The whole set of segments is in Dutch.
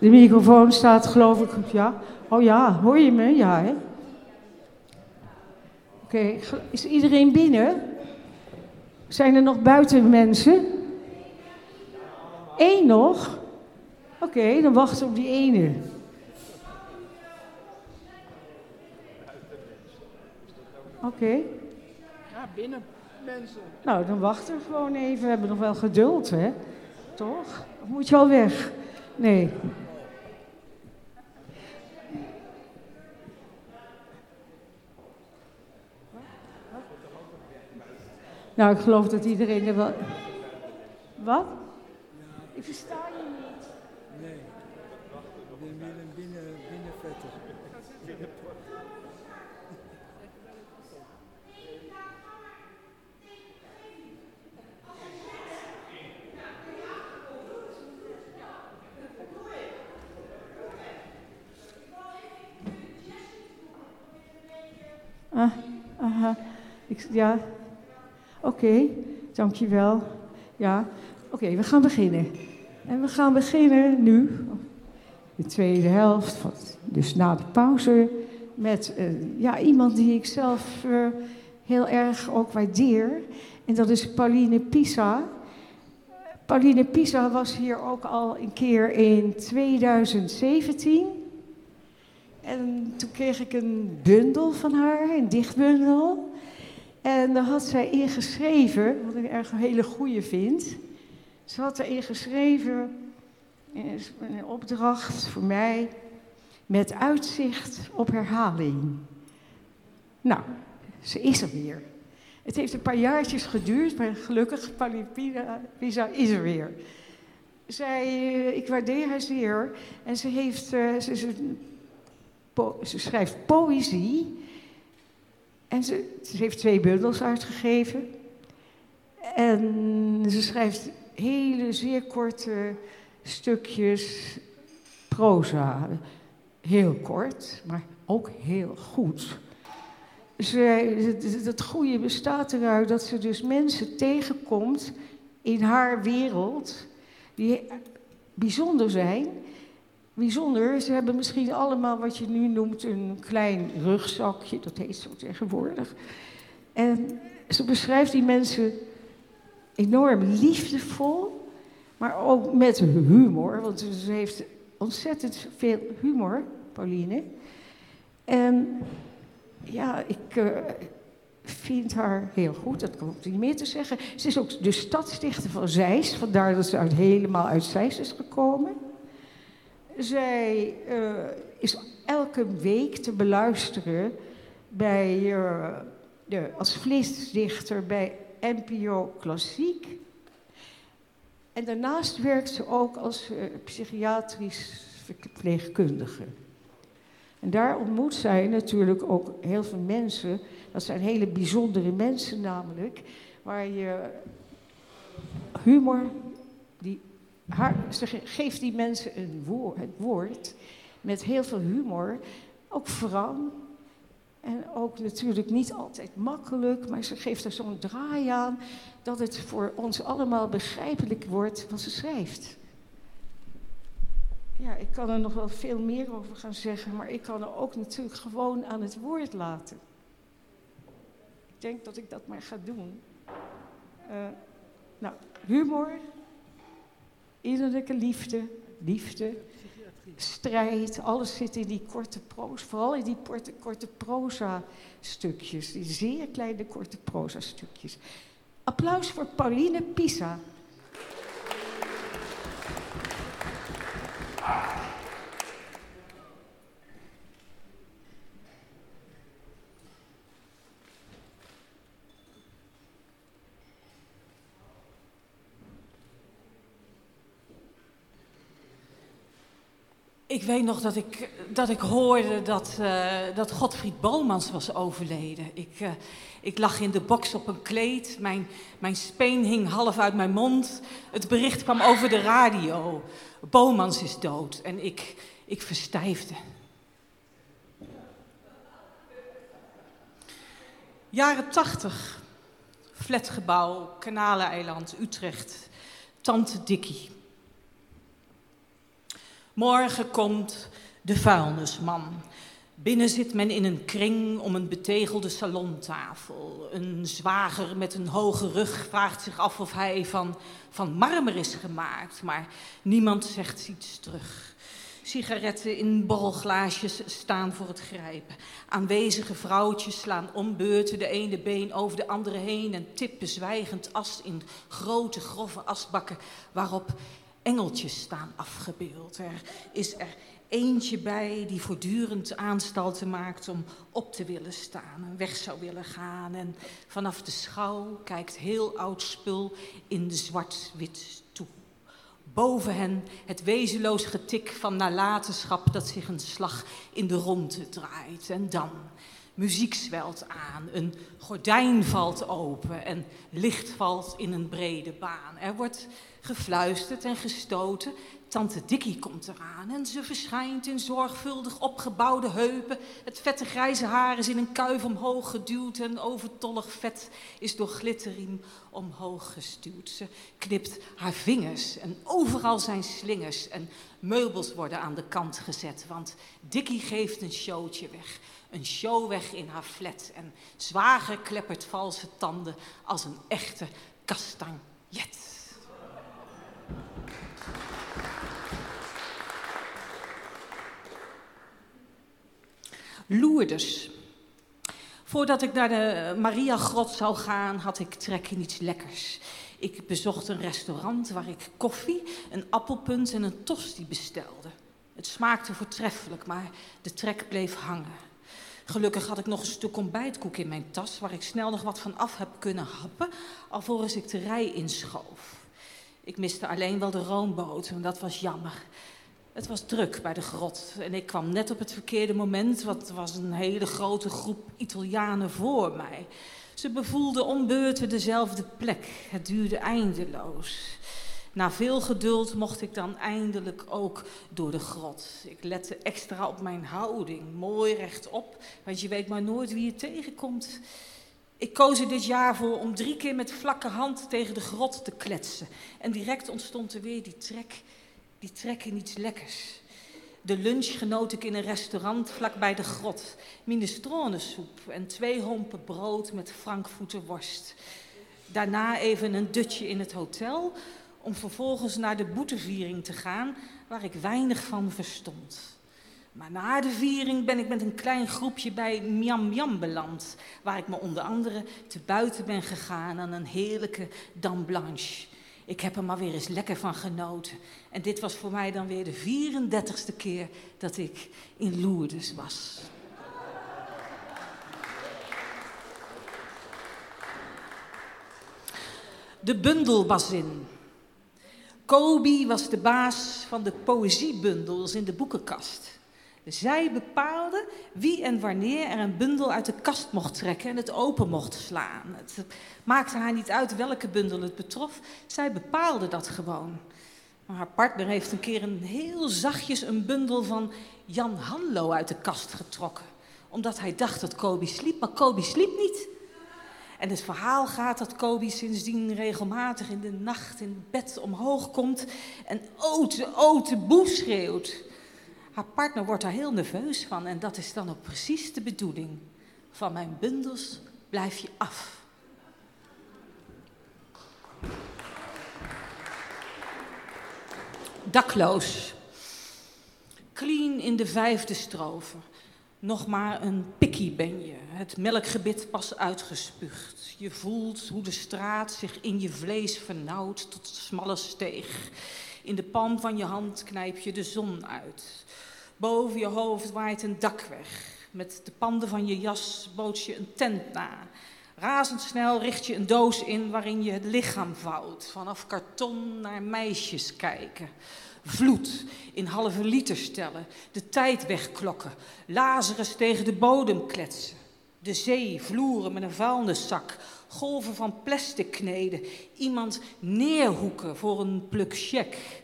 De microfoon staat geloof ik, ja. Oh ja, hoor je me? Ja, hè? Oké, is iedereen binnen? Zijn er nog buiten mensen? Eén nog? Oké, dan wachten we op die ene. Oké. Ja, binnen mensen. Nou, dan wachten we gewoon even. We hebben nog wel geduld, hè? Toch? Of moet je al weg? Nee. Nou, ik geloof dat iedereen er wel. Wat? Ik versta je niet. Nee. Binnen, binnen, binnen vetter. Ah, aha. Ik, ja. Oké, dankjewel. Ja, oké, we gaan beginnen. En we gaan beginnen nu, de tweede helft, dus na de pauze, met uh, ja, iemand die ik zelf uh, heel erg ook waardeer. En dat is Pauline Pisa. Pauline Pisa was hier ook al een keer in 2017. En toen kreeg ik een bundel van haar, een dichtbundel. En daar had zij ingeschreven, wat ik erg een hele goede vind. Ze had erin geschreven, een opdracht voor mij, met uitzicht op herhaling. Nou, ze is er weer. Het heeft een paar jaartjes geduurd, maar gelukkig, Pisa is er weer. Zij, eh, ik waardeer haar zeer. En ze, heeft, ze, ze, ze schrijft poëzie. En ze, heeft twee bundels uitgegeven. En ze schrijft hele zeer korte stukjes proza. Heel kort, maar ook heel goed. Ze, het goede bestaat eruit dat ze dus mensen tegenkomt in haar wereld die bijzonder zijn. Bijzonder, ze hebben misschien allemaal wat je nu noemt een klein rugzakje, dat heet zo tegenwoordig. En ze beschrijft die mensen enorm liefdevol, maar ook met humor, want ze heeft ontzettend veel humor, Pauline. En ja, ik uh, vind haar heel goed, dat ik niet meer te zeggen. Ze is ook de stadsdichter van Zeist, vandaar dat ze helemaal uit Zeist is gekomen. Zij uh, is elke week te beluisteren bij, uh, de, als flitsdichter bij NPO Klassiek. En daarnaast werkt ze ook als uh, psychiatrisch verpleegkundige. En daar ontmoet zij natuurlijk ook heel veel mensen. Dat zijn hele bijzondere mensen namelijk. Waar je humor, ze geeft die mensen een woord, het woord met heel veel humor. Ook vooral en ook natuurlijk niet altijd makkelijk, maar ze geeft er zo'n draai aan dat het voor ons allemaal begrijpelijk wordt wat ze schrijft. Ja, ik kan er nog wel veel meer over gaan zeggen, maar ik kan er ook natuurlijk gewoon aan het woord laten. Ik denk dat ik dat maar ga doen. Uh, nou, humor, innerlijke liefde, liefde, strijd, alles zit in die korte proza, vooral in die korte, korte proza-stukjes, die zeer kleine korte proza-stukjes. Applaus voor Pauline Pisa. Ik weet nog dat ik, dat ik hoorde dat, uh, dat Godfried Bomans was overleden. Ik, uh, ik lag in de box op een kleed, mijn, mijn speen hing half uit mijn mond. Het bericht kwam over de radio. Bomans is dood en ik, ik verstijfde. Jaren tachtig, flatgebouw, Kanaleiland, Utrecht, Tante Dikkie. Morgen komt de vuilnisman. Binnen zit men in een kring om een betegelde salontafel. Een zwager met een hoge rug vraagt zich af of hij van, van marmer is gemaakt, maar niemand zegt iets terug. Sigaretten in borrelglaasjes staan voor het grijpen. Aanwezige vrouwtjes slaan om beurten de ene been over de andere heen en tippen zwijgend as in grote, grove asbakken waarop engeltjes staan afgebeeld. Er is er eentje bij die voortdurend aanstalten maakt om op te willen staan en weg zou willen gaan. En vanaf de schouw kijkt heel oud spul in de zwart-wit toe. Boven hen het wezenloos getik van nalatenschap dat zich een slag in de ronde draait. En dan, muziek zwelt aan, een gordijn valt open en licht valt in een brede baan. Er wordt gefluisterd en gestoten. Tante Dikkie komt eraan en ze verschijnt in zorgvuldig opgebouwde heupen. Het vette grijze haar is in een kuif omhoog geduwd en overtollig vet is door glitterriem omhoog gestuurd. Ze knipt haar vingers en overal zijn slingers en meubels worden aan de kant gezet. Want Dikkie geeft een showtje weg. Een show weg in haar flat en zwager kleppert valse tanden als een echte kastanjet. Loerders. Voordat ik naar de Maria-grot zou gaan, had ik trek in iets lekkers. Ik bezocht een restaurant waar ik koffie, een appelpunt en een tosti bestelde. Het smaakte voortreffelijk, maar de trek bleef hangen. Gelukkig had ik nog een stuk ontbijtkoek in mijn tas, waar ik snel nog wat van af heb kunnen happen, alvorens ik de rij inschoof. Ik miste alleen wel de roomboot en dat was jammer. Het was druk bij de grot en ik kwam net op het verkeerde moment, want er was een hele grote groep Italianen voor mij. Ze bevoelden om beurten dezelfde plek. Het duurde eindeloos. Na veel geduld mocht ik dan eindelijk ook door de grot. Ik lette extra op mijn houding, mooi rechtop, want je weet maar nooit wie je tegenkomt. Ik koos er dit jaar voor om drie keer met vlakke hand tegen de grot te kletsen. En direct ontstond er weer die trek die trekken iets lekkers. De lunch genoot ik in een restaurant vlakbij de grot. Minestronensoep en twee hompen brood met frankfurter worst. Daarna even een dutje in het hotel, om vervolgens naar de boeteviering te gaan, waar ik weinig van verstond. Maar na de viering ben ik met een klein groepje bij Miam Miam beland, waar ik me onder andere te buiten ben gegaan aan een heerlijke dame blanche. Ik heb er maar weer eens lekker van genoten. En dit was voor mij dan weer de 34ste keer dat ik in Lourdes was. De bundelbazin. Kobi was de baas van de poëziebundels in de boekenkast. Zij bepaalde wie en wanneer er een bundel uit de kast mocht trekken en het open mocht slaan. Het maakte haar niet uit welke bundel het betrof, zij bepaalde dat gewoon. Maar haar partner heeft een keer een heel zachtjes een bundel van Jan Hanlo uit de kast getrokken. Omdat hij dacht dat Kobi sliep, maar Kobi sliep niet. En het verhaal gaat dat Kobi sindsdien regelmatig in de nacht in bed omhoog komt en ote, ote boe schreeuwt. Haar partner wordt daar heel nerveus van en dat is dan ook precies de bedoeling. Van mijn bundels blijf je af. Dakloos. Clean in de vijfde strofe. Nog maar een pikkie ben je, het melkgebit pas uitgespuugd. Je voelt hoe de straat zich in je vlees vernauwt tot smalle steeg. In de palm van je hand knijp je de zon uit. Boven je hoofd waait een dak weg. Met de panden van je jas boots je een tent na. Razendsnel richt je een doos in waarin je het lichaam vouwt. Vanaf karton naar meisjes kijken. Vloed in halve liter stellen. De tijd wegklokken. Lazarus tegen de bodem kletsen. De zee vloeren met een vuilniszak. Golven van plastic kneden. Iemand neerhoeken voor een pluk check.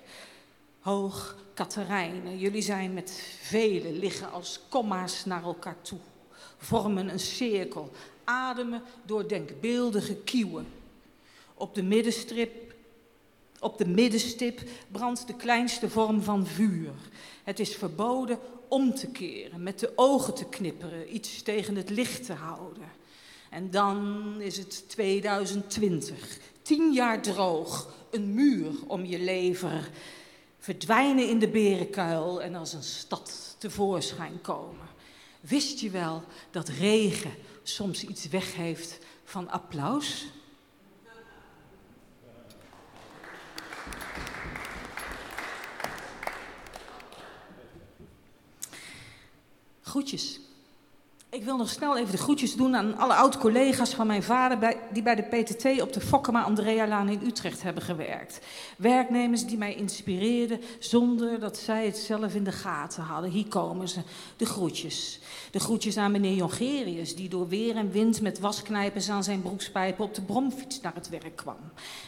Hoog Katerijnen, jullie zijn met velen, liggen als komma's naar elkaar toe, vormen een cirkel, ademen door denkbeeldige kieuwen. Op de middenstrip Op de middenstip brandt de kleinste vorm van vuur. Het is verboden om te keren, met de ogen te knipperen, iets tegen het licht te houden. En dan is het 2020. Tien jaar droog, een muur om je lever. Verdwijnen in de berenkuil en als een stad tevoorschijn komen. Wist je wel dat regen soms iets weg heeft van applaus? Groetjes. Ik wil nog snel even de groetjes doen aan alle oud-collega's van mijn vader bij, die bij de PTT op de Fokkema Andrea-laan in Utrecht hebben gewerkt. Werknemers die mij inspireerden zonder dat zij het zelf in de gaten hadden. Hier komen ze, de groetjes. De groetjes aan meneer Jongerius, die door weer en wind met wasknijpers aan zijn broekspijpen op de bromfiets naar het werk kwam.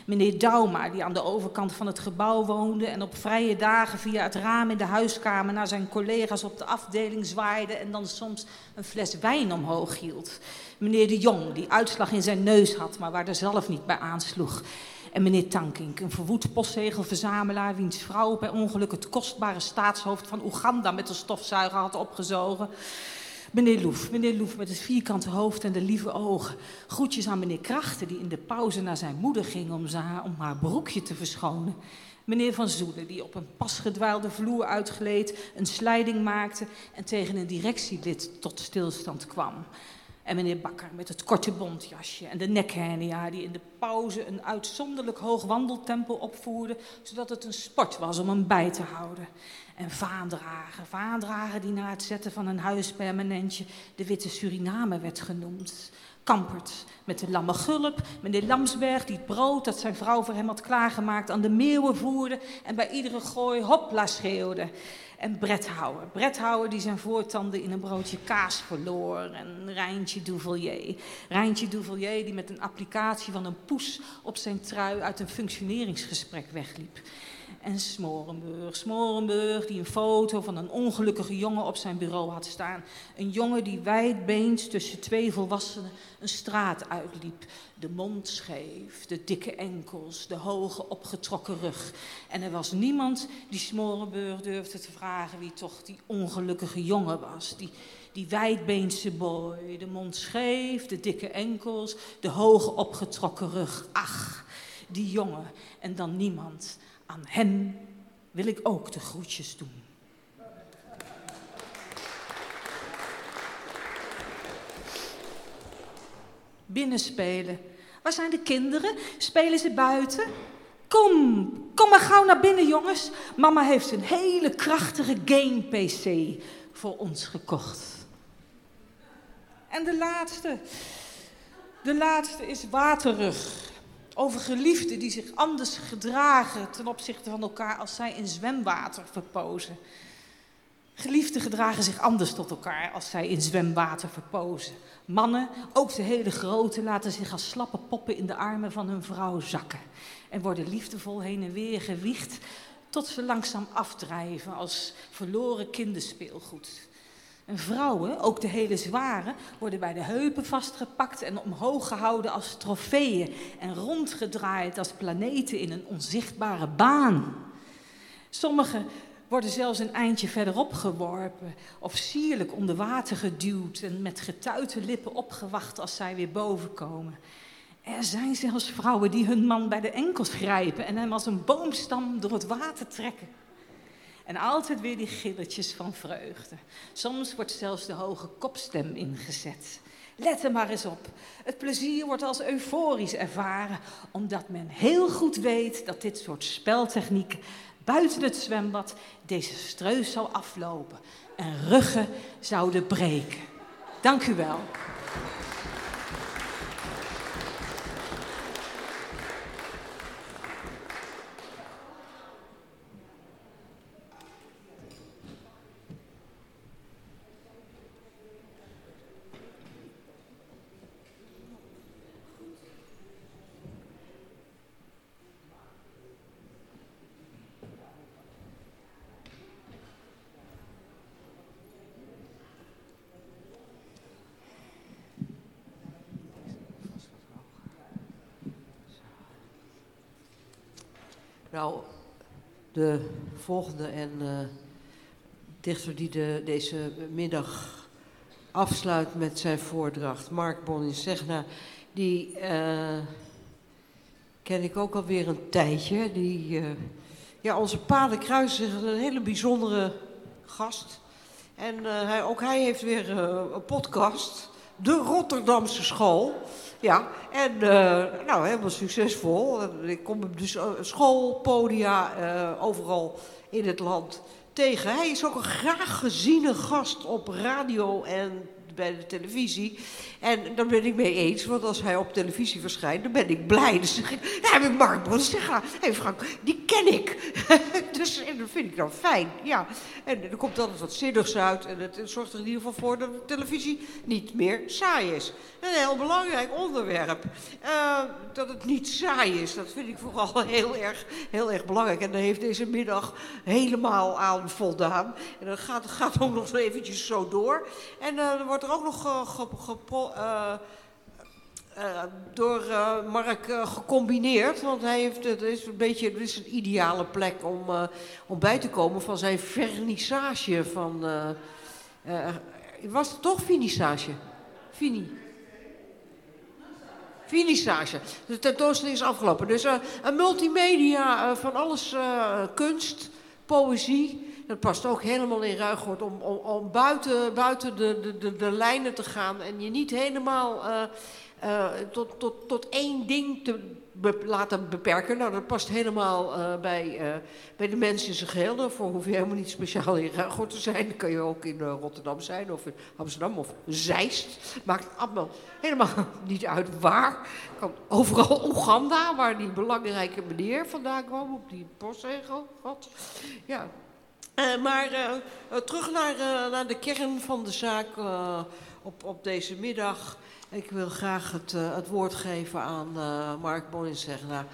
Meneer Dauma, die aan de overkant van het gebouw woonde en op vrije dagen via het raam in de huiskamer naar zijn collega's op de afdeling zwaaide en dan soms een fles wijn omhoog hield. Meneer de Jong, die uitslag in zijn neus had, maar waar er zelf niet bij aansloeg. En meneer Tankink, een verwoed postzegelverzamelaar, wiens vrouw bij ongeluk het kostbare staatshoofd van Oeganda met de stofzuiger had opgezogen. Meneer Loef, meneer Loef met het vierkante hoofd en de lieve ogen. Groetjes aan meneer Krachten, die in de pauze naar zijn moeder ging om, haar, om haar broekje te verschonen. Meneer Van Zoelen, die op een pasgedwaalde vloer uitgleed, een slijding maakte en tegen een directielid tot stilstand kwam. En meneer Bakker met het korte bontjasje en de nekhernia die in de pauze een uitzonderlijk hoog wandeltempo opvoerde, zodat het een sport was om hem bij te houden. En vaandrager, vaandrager die na het zetten van een huispermanentje de Witte Suriname werd genoemd. Kampert met de lamme gulp, meneer Lamsberg die het brood dat zijn vrouw voor hem had klaargemaakt aan de meeuwen voerde en bij iedere gooi hopla schreeuwde. En Bretthouwer, Bretthouwer die zijn voortanden in een broodje kaas verloor. En Rijntje Duvelier, Rijntje Duvelier die met een applicatie van een poes op zijn trui uit een functioneringsgesprek wegliep en Smorenburg. Smorenburg die een foto van een ongelukkige jongen op zijn bureau had staan. Een jongen die wijdbeens tussen twee volwassenen een straat uitliep. De mond scheef, de dikke enkels, de hoge opgetrokken rug. En er was niemand die Smorenburg durfde te vragen wie toch die ongelukkige jongen was. Die, die wijdbeense boy, de mond scheef, de dikke enkels, de hoge opgetrokken rug. Ach, die jongen en dan niemand. Aan hen wil ik ook de groetjes doen. Binnenspelen. Waar zijn de kinderen? Spelen ze buiten? Kom, kom maar gauw naar binnen, jongens. Mama heeft een hele krachtige game-PC voor ons gekocht. En de laatste. De laatste is Waterrug. Over geliefden die zich anders gedragen ten opzichte van elkaar als zij in zwemwater verpozen. Geliefden gedragen zich anders tot elkaar als zij in zwemwater verpozen. Mannen, ook de hele grote, laten zich als slappe poppen in de armen van hun vrouw zakken. En worden liefdevol heen en weer gewiegd tot ze langzaam afdrijven als verloren kinderspeelgoed. En vrouwen, ook de hele zware, worden bij de heupen vastgepakt en omhoog gehouden als trofeeën en rondgedraaid als planeten in een onzichtbare baan. Sommigen worden zelfs een eindje verderop geworpen of sierlijk onder water geduwd en met getuite lippen opgewacht als zij weer boven komen. Er zijn zelfs vrouwen die hun man bij de enkels grijpen en hem als een boomstam door het water trekken. En altijd weer die gilletjes van vreugde. Soms wordt zelfs de hoge kopstem ingezet. Let er maar eens op. Het plezier wordt als euforisch ervaren, omdat men heel goed weet dat dit soort speltechniek buiten het zwembad deze streus zal aflopen en ruggen zouden breken. Dank u wel. Volgende en uh, dichter die de, deze middag afsluit met zijn voordracht, Mark Bonninsegna, die uh, ken ik ook alweer een tijdje. Die, uh, ja, onze paden kruisen zich een hele bijzondere gast. En hij, ook hij heeft weer een podcast, De Rotterdamse School. Ja, en uh, nou, helemaal succesvol. Ik kom hem dus schoolpodia uh, overal in het land tegen. Hij is ook een graag geziene gast op radio en bij de televisie. En daar ben ik mee eens, want als hij op televisie verschijnt, dan ben ik blij. Dan zeg ik, ja, met Mark Bronstega. Hé Frank, die ken ik. dus en dat vind ik dan fijn, ja. En er komt altijd wat zinnigs uit en het zorgt er in ieder geval voor dat de televisie niet meer saai is. Een heel belangrijk onderwerp. Uh, dat het niet saai is, dat vind ik vooral heel erg, heel erg belangrijk. En daar heeft deze middag helemaal aan voldaan. En dat gaat, gaat ook nog eventjes zo door. En uh, er wordt er ook nog ge, uh, uh, door uh, Mark gecombineerd. Want hij heeft, het is een beetje het is een ideale plek om, om bij te komen van zijn vernissage van. was het toch finissage? Fini. Finissage. De tentoonstelling is afgelopen. Dus een multimedia van alles kunst, poëzie. Dat past ook helemaal in Ruigoord om, om, om buiten, buiten de, de, de, lijnen te gaan en je niet helemaal uh, uh, tot, tot, tot één ding te laten beperken. Nou, dat past helemaal uh, bij, bij de mensen in zijn geheel. Daarvoor hoef je helemaal niet speciaal in Ruigoord te zijn. Dan kan je ook in Rotterdam zijn of in Amsterdam of Zeist. Maakt allemaal helemaal niet uit waar. Kan overal Oeganda, waar die belangrijke meneer vandaan kwam, op die postzegel had. Ja, uh, maar uh, uh, terug naar, naar, de kern van de zaak op, op, deze middag. Ik wil graag het, het woord geven aan Mark Boninsegna.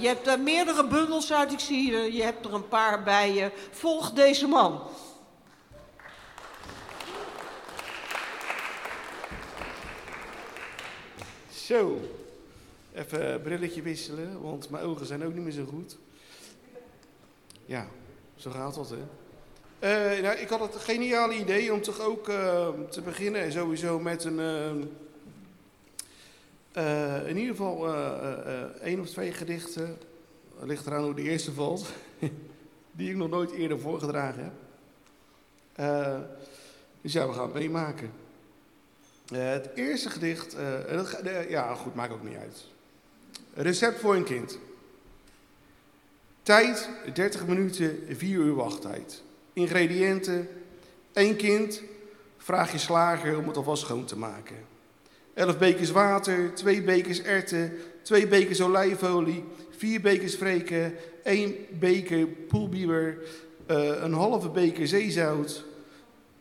je hebt er meerdere bundels uit, ik zie je hebt er een paar bij je. Volg deze man. Zo, even brilletje wisselen, want mijn ogen zijn ook niet meer zo goed. Ja, zo gaat dat, hè? Uh, nou, ik had het geniale idee om toch ook uh, te beginnen sowieso met een... Uh, in ieder geval één of twee gedichten. Ligt eraan hoe de eerste valt. die ik nog nooit eerder voorgedragen heb. dus ja, we gaan het meemaken. het eerste gedicht... ja, goed, maakt ook niet uit. Recept voor een kind. Tijd 30 minuten, 4 uur wachttijd. Ingrediënten: één kind, vraag je slager om het alvast schoon te maken. 11 bekers water, 2 bekers erten, 2 bekers olijfolie, 4 bekers vreken, 1 beker poelbieber, uh, een halve beker zeezout,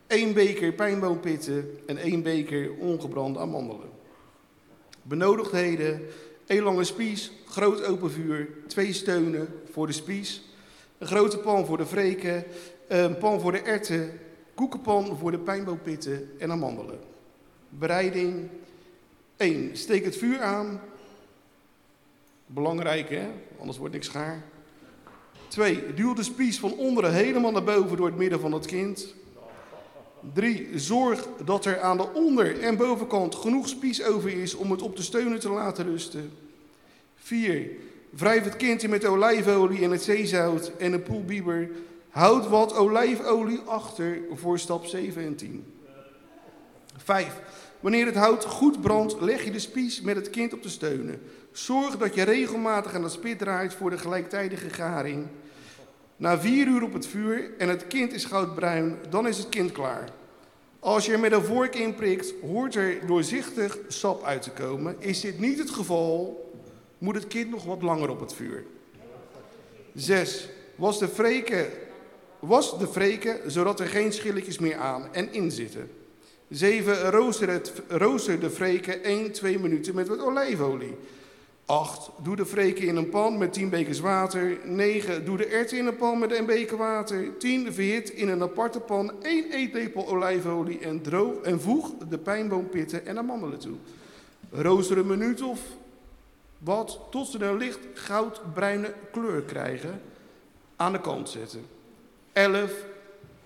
1 beker pijnboompitten en 1 beker ongebrande amandelen. Benodigdheden: 1 lange spies, groot open vuur, 2 steunen voor de spies, een grote pan voor de vreken, een pan voor de erten, koekenpan voor de pijnboompitten en amandelen. Bereiding 1. Steek het vuur aan. Belangrijk hè, anders wordt niks gaar. 2. Duw de spies van onderen helemaal naar boven door het midden van het kind. 3. Zorg dat er aan de onder- en bovenkant genoeg spies over is om het op de steunen te laten rusten. 4. Wrijf het kind in met olijfolie en het zeezout en een poelbieber. Houd wat olijfolie achter voor stap 7 en 10. 5. Wanneer het hout goed brandt, leg je de spies met het kind op de steunen. Zorg dat je regelmatig aan de spit draait voor de gelijktijdige garing. Na vier uur op het vuur en het kind is goudbruin, dan is het kind klaar. Als je er met een vork in prikt, hoort er doorzichtig sap uit te komen. Is dit niet het geval, moet het kind nog wat langer op het vuur. 6. Was de vreken, was de vreken zodat er geen schilletjes meer aan en in zitten. 7. Rooster, het, de vreken 1, 2 minuten met wat olijfolie. 8. Doe de vreken in een pan met 10 bekers water. 9. Doe de erwten in een pan met 1 beker water. 10. Verhit in een aparte pan 1 eetlepel olijfolie en, droog, en voeg de pijnboompitten en amandelen toe. Rooster een minuut of wat tot ze een licht goudbruine kleur krijgen, aan de kant zetten. 11.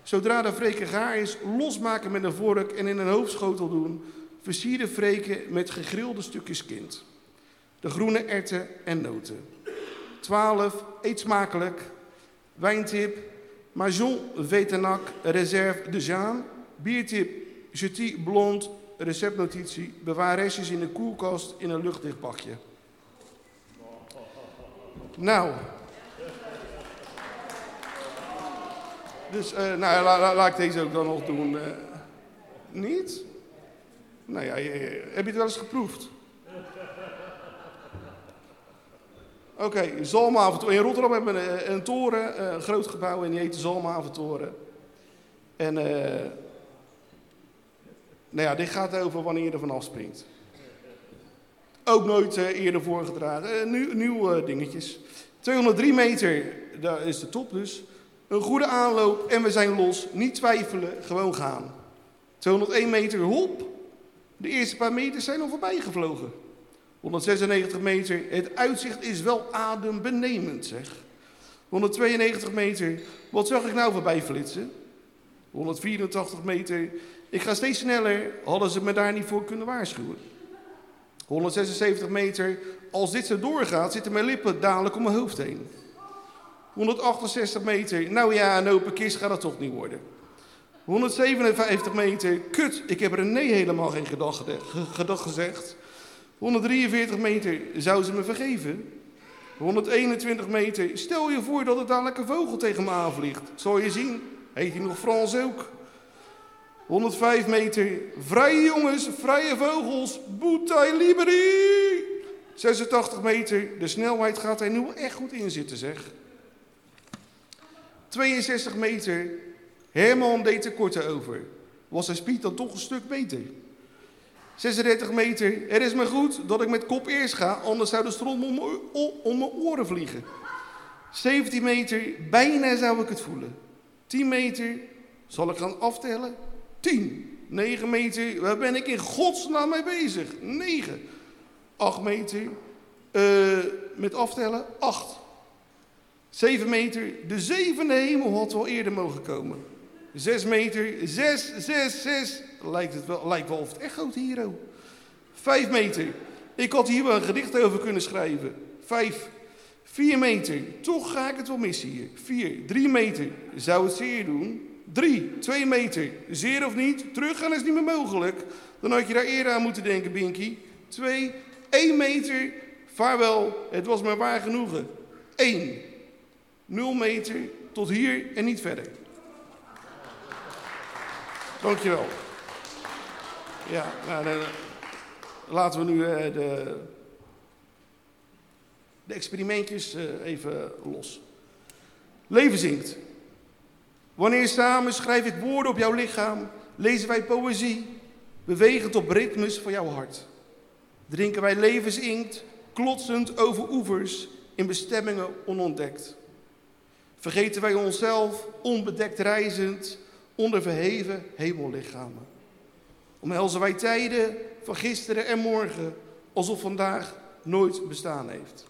Zodra de vreken gaar is, losmaken met een vork en in een hoofdschotel doen. Versierde vreken met gegrilde stukjes kind. De groene erwten en noten. 12. Eet smakelijk. Wijntip. Majon Vetenac Reserve de Jaan. Biertip Jetie Blond. Receptnotitie. Bewaar restjes in de koelkast in een luchtdicht bakje. Nou. Dus, uh, nou, la, la, laat ik deze ook dan nog doen. Uh, niet? Nou ja, heb je het wel eens geproefd? Oké, okay. In Rotterdam hebben we een, toren, een groot gebouw en die heet de. En uh, nou ja, dit gaat over wanneer je er vanaf springt. Ook nooit uh, eerder voorgedragen. Uh, nieuw, nieuw dingetjes. 203 meter, daar is de top dus. Een goede aanloop en we zijn los. Niet twijfelen, gewoon gaan. 201 meter, hop. De eerste paar meters zijn al voorbij gevlogen. 196 meter, het uitzicht is wel adembenemend zeg. 192 meter, wat zag ik nou voorbij flitsen? 184 meter, ik ga steeds sneller, hadden ze me daar niet voor kunnen waarschuwen. 176 meter, als dit zo doorgaat, zitten mijn lippen dadelijk om mijn hoofd heen. 168 meter, nou ja, een open kist gaat het toch niet worden. 157 meter, kut, ik heb er nee helemaal geen gedag gezegd. 143 meter, zou ze me vergeven? 121 meter, stel je voor dat er dadelijk een vogel tegen me aanvliegt. Zal je zien, heet hij nog Frans ook. 105 meter, vrije jongens, vrije vogels, boetai liberi. 86 meter, de snelheid gaat er nu echt goed in zitten zeg. 62 meter, Herman deed er korte over. Was zijn speed dan toch een stuk beter? 36 meter, er is me goed dat ik met kop eerst ga, anders zou de stroom om, om mijn oren vliegen. 17 meter, bijna zou ik het voelen. 10 meter, zal ik gaan aftellen? 10. 9 meter, waar ben ik in godsnaam mee bezig? 9. 8 meter, uh, met aftellen? 8. 7 meter, de zevende hemel had wel eerder mogen komen. 6 meter, 6, 6, 6. Lijkt, het wel, lijkt wel of het echoot hier. Oh. 5 meter, ik had hier wel een gedicht over kunnen schrijven. 5. 4 meter, toch ga ik het wel missen hier. 4. 3 meter, zou het zeer doen. 3. 2 meter, zeer of niet, teruggaan is niet meer mogelijk. Dan had je daar eerder aan moeten denken, Binky. 2. 1 meter, vaarwel, het was maar waar genoegen. 1. 0 meter tot hier en niet verder. Dankjewel. Ja, nou, dan, laten we nu uh, de, de experimentjes uh, even los. Leven zingt. Wanneer samen schrijf ik woorden op jouw lichaam, lezen wij poëzie, bewegend op ritmes van jouw hart. Drinken wij levensinkt, klotsend over oevers, in bestemmingen onontdekt. Vergeten wij onszelf, onbedekt reizend, onder verheven hemellichamen. Omhelzen wij tijden van gisteren en morgen, alsof vandaag nooit bestaan heeft.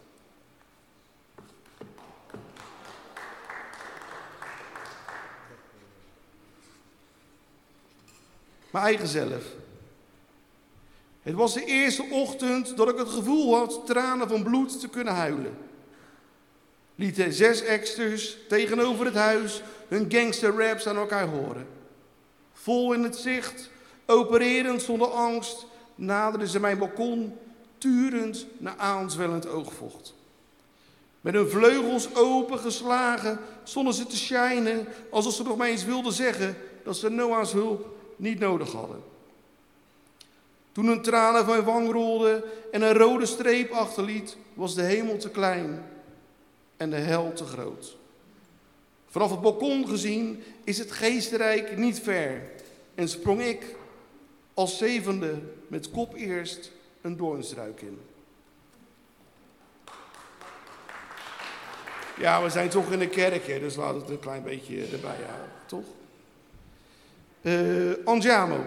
Mijn eigen zelf. Het was de eerste ochtend dat ik het gevoel had tranen van bloed te kunnen huilen. Lieten zes exters tegenover het huis hun gangster raps aan elkaar horen. Vol in het zicht, opererend zonder angst, naderden ze mijn balkon, turend naar aanzwellend oogvocht. Met hun vleugels opengeslagen stonden ze te schijnen, alsof ze nog maar eens wilden zeggen dat ze Noah's hulp niet nodig hadden. Toen hun tranen van mijn wang rolden en een rode streep achterliet, was de hemel te klein en de hel te groot. Vanaf het balkon gezien is het geestrijk niet ver en sprong ik als zevende met kop eerst een doornstruik in. Ja, we zijn toch in de kerk, hè, dus laten we het een klein beetje erbij houden, toch? Uh, Andiamo.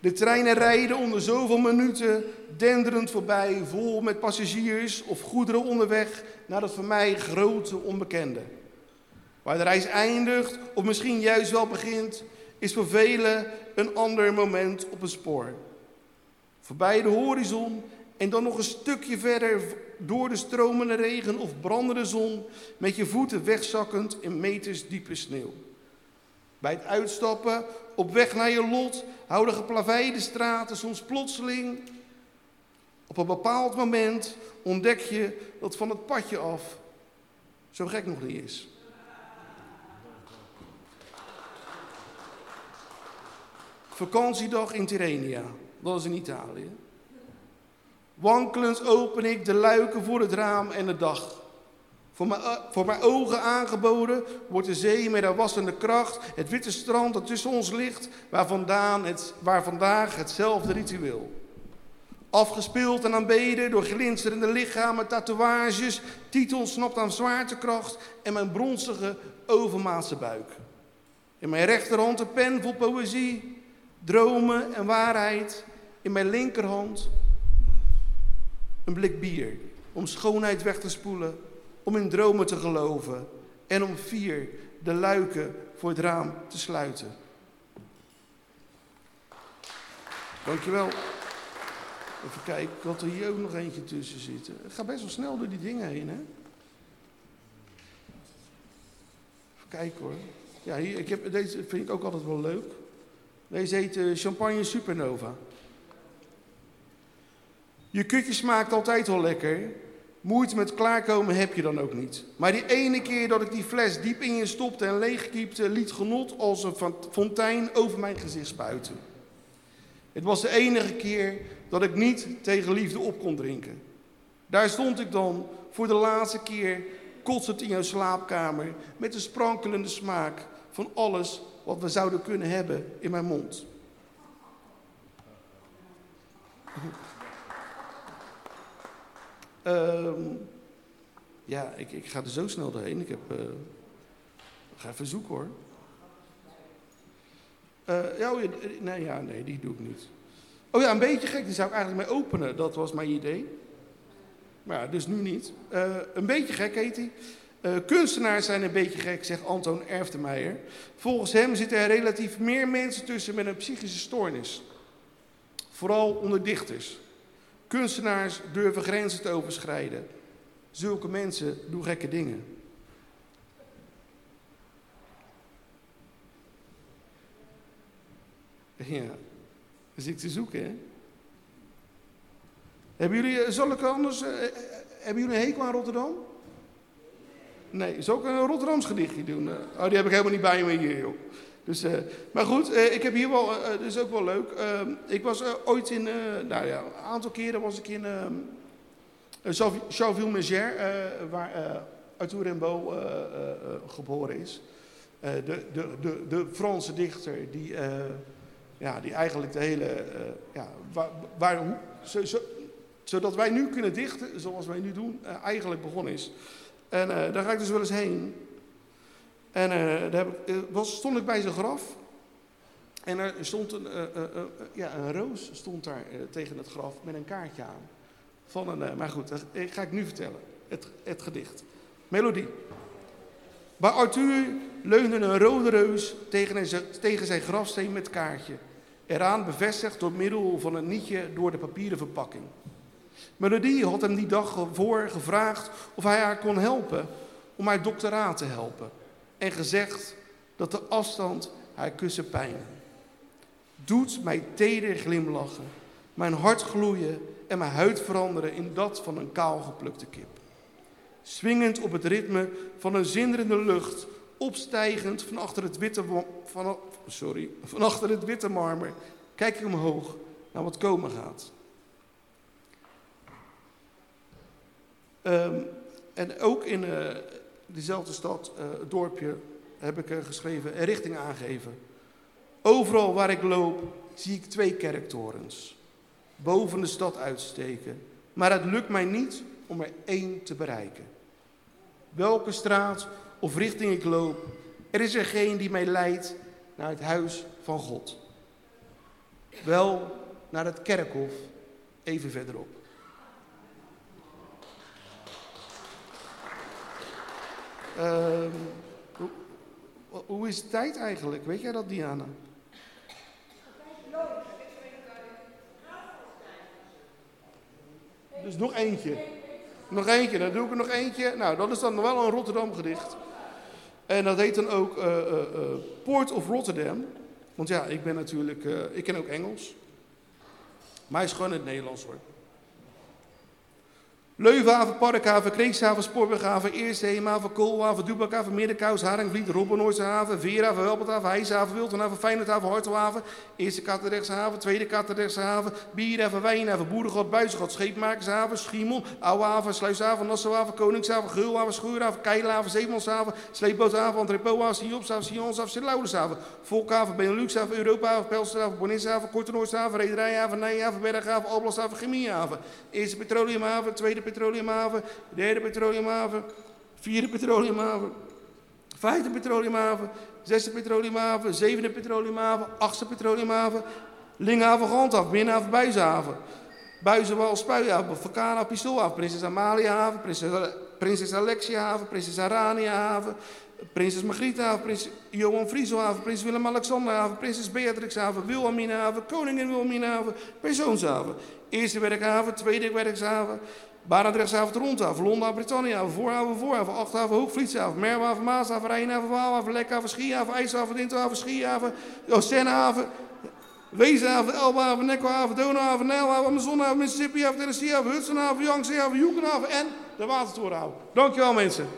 De treinen rijden onder zoveel minuten denderend voorbij, vol met passagiers of goederen onderweg naar het voor mij grote onbekende. Waar de reis eindigt, of misschien juist wel begint, is voor velen een ander moment op een spoor. Voorbij de horizon en dan nog een stukje verder door de stromende regen of brandende zon, met je voeten wegzakkend in meters diepe sneeuw. Bij het uitstappen op weg naar je lot houden geplaveide straten soms plotseling. Op een bepaald moment ontdek je dat van het padje af zo gek nog niet is. Vakantiedag in Tirrenia, dat is in Italië. Wankelend open ik de luiken voor het raam en de dag. Voor mijn, eh, voor mijn ogen aangeboden wordt de zee met haar wassende kracht, het witte strand dat tussen ons ligt, waar, vandaan het, vandaag hetzelfde ritueel. Afgespeeld en aanbeden door glinsterende lichamen, tatoeages, titels snapt aan zwaartekracht en mijn bronzige, overmaatse buik. In mijn rechterhand een pen vol poëzie, dromen en waarheid. In mijn linkerhand een blik bier om schoonheid weg te spoelen om in dromen te geloven en om vier de luiken voor het raam te sluiten. Dankjewel. Even kijken, ik had er hier ook nog eentje tussen zitten. Het gaat best wel snel door die dingen heen, hè? Even kijken hoor. Ja, hier, ik heb, deze vind ik ook altijd wel leuk. Deze heet uh, Champagne Supernova. Je kutje smaakt altijd wel lekker, Moeite met klaarkomen heb je dan ook niet. Maar die ene keer dat ik die fles diep in je stopte en leegkiepte, liet genot als een fontein over mijn gezicht spuiten. Het was de enige keer dat ik niet tegen liefde op kon drinken. Daar stond ik dan voor de laatste keer kotsend in jouw slaapkamer met de sprankelende smaak van alles wat we zouden kunnen hebben in mijn mond. Um, ja, ik, ik, ga er zo snel doorheen. Ik heb. Uh, ga even zoeken hoor. Uh, ja, oh nee, ja, nee, die doe ik niet. Oh ja, een beetje gek, die zou ik eigenlijk mee openen. Dat was mijn idee. Maar ja, dus nu niet. Een beetje gek heet hij. Kunstenaars zijn een beetje gek, zegt Anton Erftemeijer. Volgens hem zitten er relatief meer mensen tussen met een psychische stoornis. Vooral onder dichters. Kunstenaars durven grenzen te overschrijden. Zulke mensen doen gekke dingen. Ja, dat zit te zoeken, hè? Hebben jullie, eh, zal anders, uh, hebben jullie een hekel aan Rotterdam? Nee, zal ik een Rotterdams gedichtje doen? oh, die heb ik helemaal niet bij me hier, joh. Dus, uh, maar goed, uh, ik heb hier wel, uh, dat is ook wel leuk. Ehm, ik was ooit in, nou ja, een aantal keren was ik in Charleville-Mézières, waar Arthur Rimbaud geboren is. de, de, de, de Franse dichter die, ja, die eigenlijk de hele, ja, waar, waar zo, zo, zodat wij nu kunnen dichten, zoals wij nu doen, eigenlijk begonnen is. En daar ga ik dus wel eens heen. En uh, daar uh, was, stond ik bij zijn graf. En er stond een, uh, ja, een roos stond daar tegen het graf met een kaartje aan. Van een, maar goed, dat ga ik nu vertellen. Het, het gedicht. Melodie. Bij Arthur leunde een rode reus tegen, zijn, tegen zijn grafsteen met kaartje. Eraan bevestigd door middel van een nietje door de papieren verpakking. Melodie had hem die dag voor gevraagd of hij haar kon helpen om haar doctoraat te helpen en gezegd dat de afstand haar kussen pijn doet mij teder glimlachen, mijn hart gloeien en mijn huid veranderen in dat van een kaal geplukte kip. Swingend op het ritme van een zinderende lucht, opstijgend van achter het witte, van, sorry, van achter het witte marmer, kijk ik omhoog naar wat komen gaat. Um, en ook in, uh, diezelfde stad, uh, het dorpje, heb ik uh, geschreven, een richting aangeven. Overal waar ik loop, zie ik twee kerktorens boven de stad uitsteken. Maar het lukt mij niet om er één te bereiken. Welke straat of richting ik loop, er is er geen die mij leidt naar het huis van God. Wel naar het kerkhof even verderop. Hoe, hoe is tijd eigenlijk? Weet jij dat, Diana? Dus nog eentje. Nog eentje, dan doe ik er nog eentje. Nou, dat is dan wel een Rotterdam gedicht. En dat heet dan ook uh, Port of Rotterdam. Want ja, ik ben natuurlijk, ik ken ook Engels. Maar hij is gewoon het Nederlands hoor. Leuvenhaven, Parkhaven, Kreekshaven, Spoorweghaven, Eerste Heemhaven, Koolhaven, Dubakhaven, Middenkous, Haringvliet, Robbenoordshaven, Veerhaven, Welpelthaven, Heishaven, Wiltenhaven, Feyenoordhaven, Hartelhaven, Eerste Katerdrechtse haven, Tweede Katerdrechtse haven, Bierhaven, Wijnhaven, Boerengat, Buizengat, Scheepmakershaven, Schiemel, Ouwehaven, Sluishaven, Nassauhaven, Koningshaven, Geulhaven, Schuurhaven, Keilaven, Zeemanshaven, Sleepboothaven, Entrepohaven, Siopshaven, Sionshaven, Sint-Laudershaven, Volkhaven, Beneluxhaven, Europahaven, Pelshaven, Bonishaven, Kortenoordshaven, Rederijhaven, Nijhaven, Berghaven, Alblashaven, Chemiehaven, Eerste Petroleumhaven, Tweede petroleumhaven, derde petroleumhaven, vierde petroleumhaven, vijfde petroleumhaven, zesde petroleumhaven, zevende petroleumhaven, achtste petroleumhaven, Linghaven, Grandhaven, Binnenhaven, Buizenhaven, Buizenwal, Spuihaven, Vulkaanhaven, Pistoolhaven, Prinses Amaliahaven, Prinses, Alexiahaven, Prinses Araniahaven, Prinses Margriethaven, Prins Johan Frieselhaven, Prins Willem-Alexanderhaven, Prinses Beatrixhaven, Wilhelminahaven, Koningin Wilhelminahaven, Persoonshaven. Eerste werkhaven, tweede werkhaven, Barendrechtshaven, Rondhaven, Londenhaven, Britanniahaven, Voorhaven, Voorhaven, Achthaven, Hoogvlietshaven, Merwaven, Maashaven, Rijnhaven, Waalhaven, Lekhaven, Schiehaven, IJshaven, Dintelhaven, Schiehaven, Oostenhaven, Wezenhaven, Elbahaven, Nekkelhaven, Donauhaven, Nijlhaven, Amazonhaven, Mississippihaven, Tennesseehaven, Hudsonhaven, Yangtzehaven, Joekenhaven en de Watertorenhaven. Dankjewel mensen.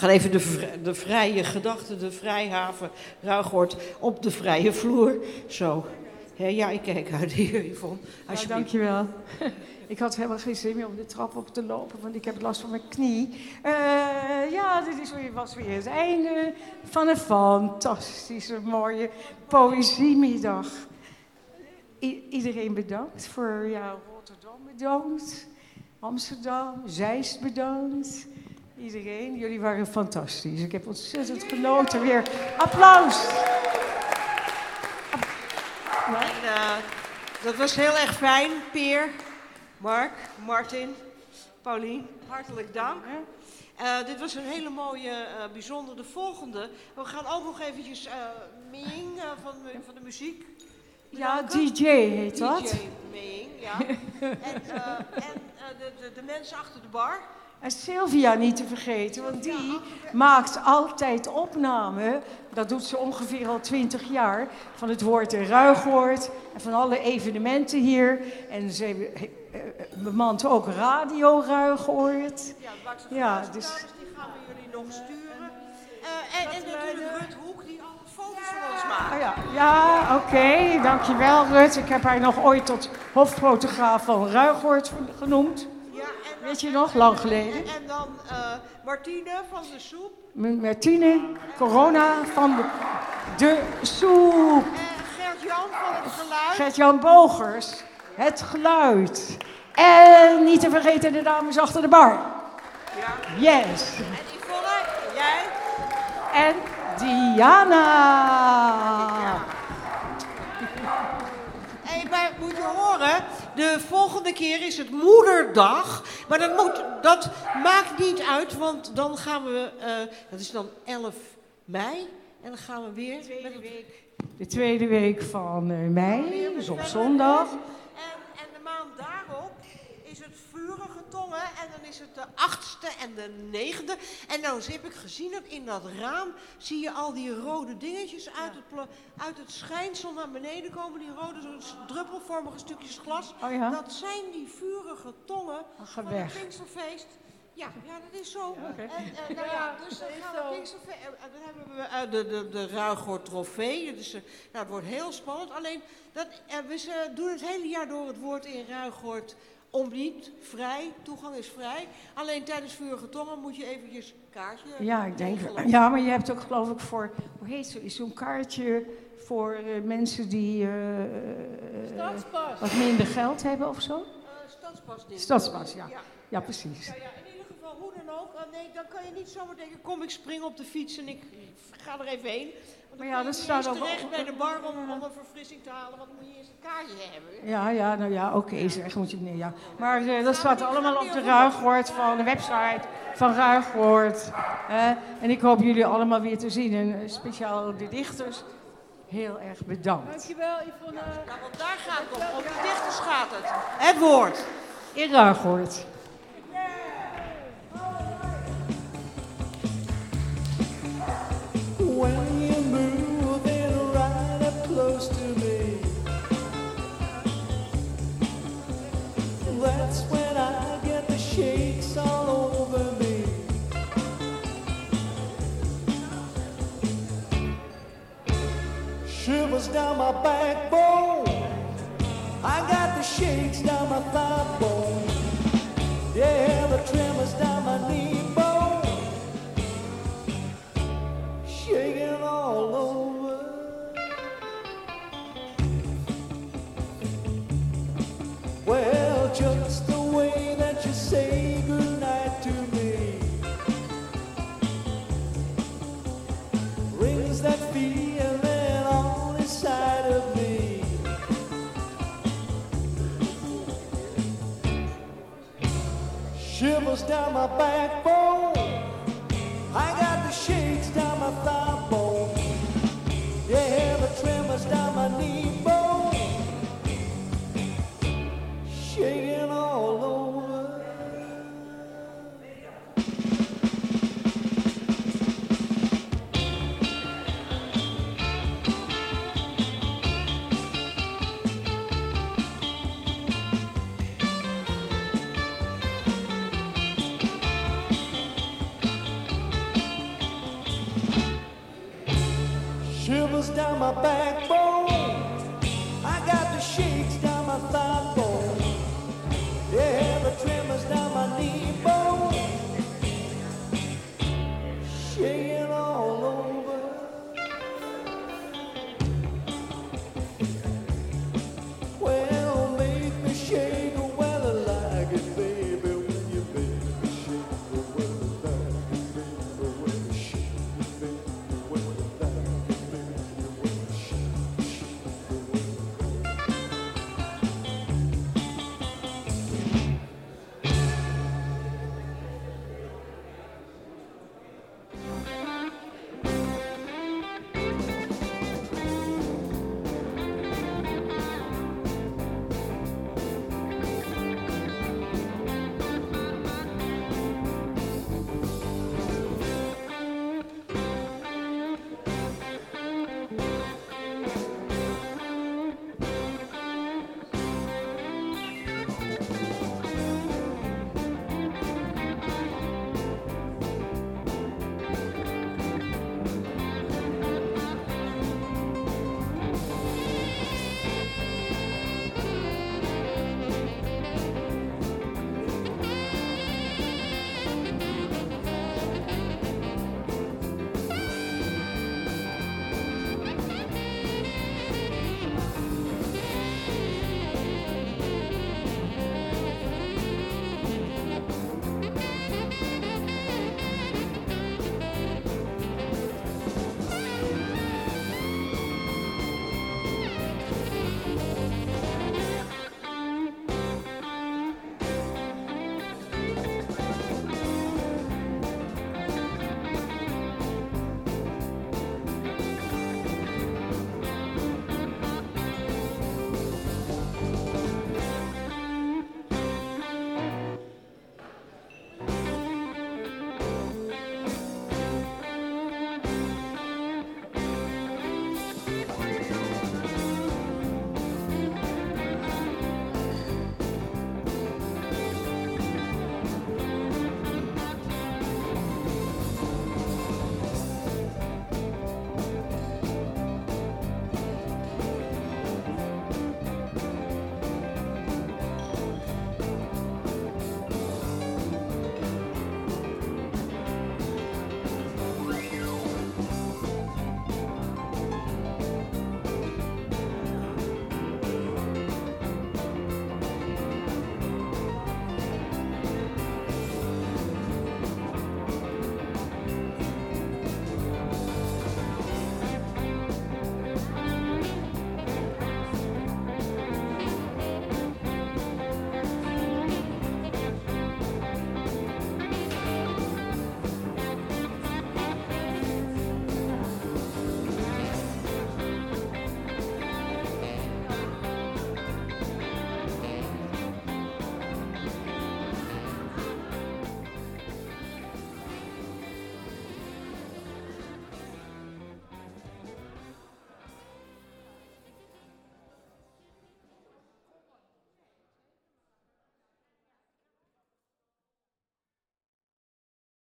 Gaan even de, de vrije gedachte, de vrijhaven, Ruigoord op de vrije vloer. Zo. ja, ik kijk uit hier, Yvonne. Ja, dankjewel. Ik had helemaal geen zin meer om de trap op te lopen, want ik heb last van mijn knie. Uh, ja, dit is weer, was weer het einde van een fantastische, mooie poëziemiddag. I iedereen bedankt voor ja, Rotterdam bedankt, Amsterdam, Zeist bedankt. Iedereen, jullie waren fantastisch. Ik heb ontzettend genoten. Weer applaus. En, uh, dat was heel erg fijn, Peer, Mark, Martin, Paulien. Hartelijk dank. Uh, dit was een hele mooie, uh, bijzondere. De volgende. We gaan ook nog eventjes Ming van, van de muziek. Ja, DJ heet dat. DJ Ming, ja. en en de, de, de mensen achter de bar. En Sylvia niet te vergeten, want die maakt altijd opname. Dat doet ze ongeveer al twintig jaar. Van het woord in Ruigoord en van alle evenementen hier. En ze eh, eh, bemant ook Radio Ruigoord. Ja, ja dus... die gaan we jullie nog sturen. Uh, en, en natuurlijk Rut Hoek, die al foto's van ons maakt. Oh ja, ja oké. Dankjewel Rut. Ik heb haar nog ooit tot hoffotograaf van Ruigoord genoemd. Weet je nog, lang geleden. En, dan uh, Martine van de soep. Martine, corona van de, de soep. En Gert-Jan van het geluid. Gert-Jan Bogers, het geluid. En niet te vergeten de dames achter de bar. Ja. Yes. En Yvonne, jij? En Diana. Ja. Hey, maar moet je horen, de volgende keer is het moederdag. Maar dat, moet, dat maakt niet uit, want dan gaan we, uh, dat is dan 11 mei. En dan gaan we weer. De tweede week, de tweede week van uh, mei, dus op zondag. En, en de maand daarop is het vurige tongen. En dan is het de achtste en de negende. En nou heb ik gezien dat in dat raam zie je al die rode dingetjes uit, het, uit het schijnsel naar beneden komen. Die rode druppelvormige stukjes glas. Oh ja? Dat zijn die vurige tongen van het Pinksterfeest. Ja, ja, dat is zo. En, en, nou ja, dus dan gaan we. En dan hebben we eh, de, de, de trofee. Dus, eh, nou, het wordt heel spannend. Alleen, dat, eh, we ze doen het hele jaar door het woord in Ruigoord om niet, vrij, toegang is vrij. Alleen tijdens vurige tongen moet je eventjes kaartje Ja, ik denk. Ja, maar je hebt ook geloof ik voor, hoe heet zo, is zo'n kaartje voor eh, mensen die Stadspas. wat minder geld hebben of zo? Eh, stadspas. Stadspas, ja. ja. Ja, precies. Ja, hoe dan ook. eh, nee, dan kan je niet zomaar denken, kom ik spring op de fiets en ik ga er even heen. Want dan Maar ja, dat staat eens ook terecht op- bij de bar om, om een verfrissing te halen, want dan moet je eerst een kaartje hebben. Ja, ja, nou ja, oké, zeg, moet je nee, ja. Maar eh, dat staat allemaal op de Ruigoord van de website van Ruigoord. hè. en ik hoop jullie allemaal weer te zien. En eh, speciaal de dichters, heel erg bedankt. Dankjewel Yvonne. Nou, want daar gaat het om. Om de dichters gaat het. Het woord. In Ruigoord. away.